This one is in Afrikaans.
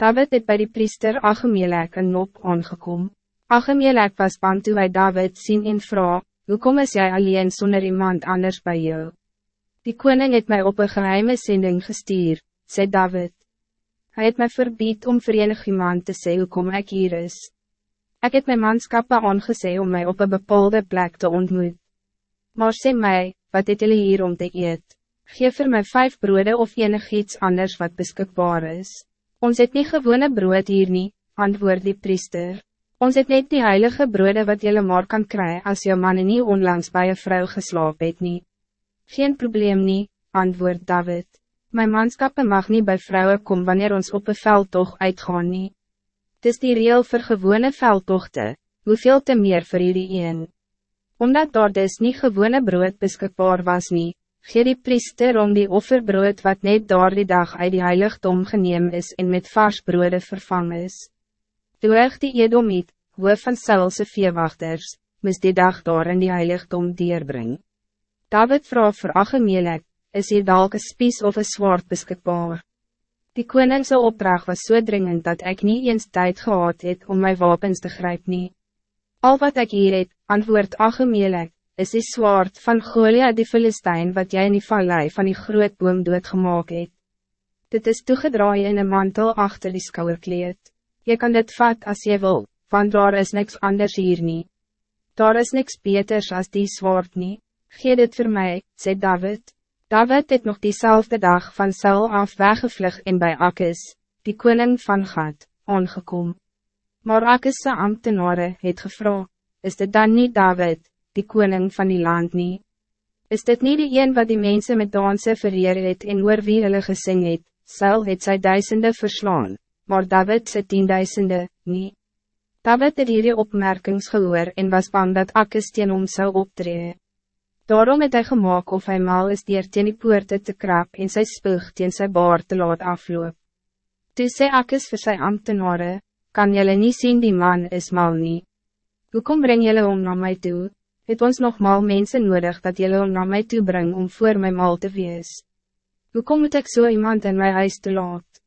David het bij die priester Achemelek een nop aangekom. Achemelek was bang toe hy David sien en vraag, hoe kom is jij alleen zonder iemand anders bij jou? Die koning het mij op een geheime zending gestuur, zei David. Hij het mij verbied om verenig iemand te zeggen hoe kom ik hier is. Ik heb mijn manskappen aangezet om mij op een bepaalde plek te ontmoet. Maar sê mij, wat het jullie hier om te eet? Geef er mij vijf broeden of enig iets anders wat beschikbaar is. Ons het niet gewone brood hier nie, antwoord die priester. Ons het net die heilige broode wat jullie maar kan krijgen als je man niet onlangs bij een vrouw geslaap het nie. Geen probleem nie, antwoord David. Mijn manskappen mag niet bij vrouwen komen wanneer ons op een veldtocht uitgaan nie. Het is die reel voor gewone veldtochten, hoeveel te meer voor jullie een. Omdat daar dus niet gewone brood beschikbaar was niet, Gee die priester om die offerbrood wat net daar die dag uit die heiligdom geneem is en met vars broode vervang is. Ek die Edomiet, hoof van Saulse veewachters, mis die dag daar in die heiligdom deurbring. David vraag vir Achemelek, is hier dalk een spies of een zwaard beskikbaar? Die koningse opdracht was zo so dringend dat ik niet eens tijd gehad het om mijn wapens te grijpen. nie. Al wat ik hier het, antwoord Achemelek, is die zwaard van Golia die Filistijn wat jij in die vallei van die groot boom doodgemaak het. Dit is toegedraai in een mantel achter die skouwerkleed. Je kan dit vat als je wil, want daar is niks anders hier niet. Daar is niks beters als die zwaard niet. Geef dit voor mij, zei David. David het nog diezelfde dag van Saul af weggevlug en bij Akkis, die koning van Gad, aangekom. Maar Akkis' ambtenaren het gevra, is dit dan niet David, die koning van die land nie. Is dit niet die een wat die mensen met dansen vereer het en oor wie hulle gesing het, Saul het sy duisende verslaan, maar David sy tienduisende, nie. David het hierdie opmerkings gehoor en was bang dat Akkes teen hom sou optree. Daarom het hy gemaak of hy mal is dier teen die poorte te krap en sy spoeg teen sy baard te laat afloop. Toe sê Akkes vir sy ambtenare, kan jylle nie sien die man is mal nie. Hoekom breng jylle om na my toe? Het ons nog mal mensen nodig dat jullie om naar mij toe brengen om voor mij mal te wees. Hoe kom ik zo so iemand in mijn huis te laat?